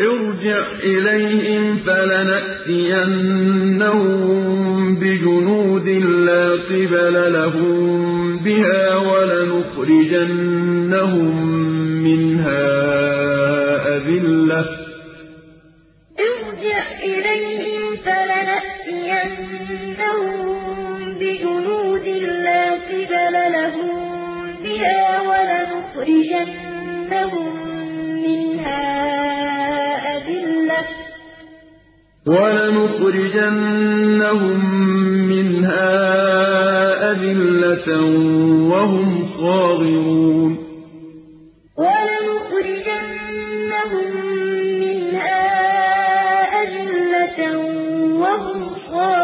ارْجِعْ إِلَيْهِمْ فَلَنَأْتِيَنَّهُم بِجُنُودٍ لَّا قِبَلَ لَهُم بِهَا وَلَنُخْرِجَنَّهُم مِّنْهَا أَذِلَّةً ۖ. ارْجِعْ إِلَيْهِمْ فَلَنَأْتِيَنَّهُم بِجُنُودٍ لَّا قِبَلَ لَهُم بِهَا وَلَنُخْرِجَنَّهُم وَلَنُخْرِجَنَّهُم مِّنْهَا أَذِلَّةً وَهُمْ صَاغِرُونَ. وَلَنُخْرِجَنَّهُم مِّنْهَا أَذِلَّةً وَهُمْ صَاغِرُونَ.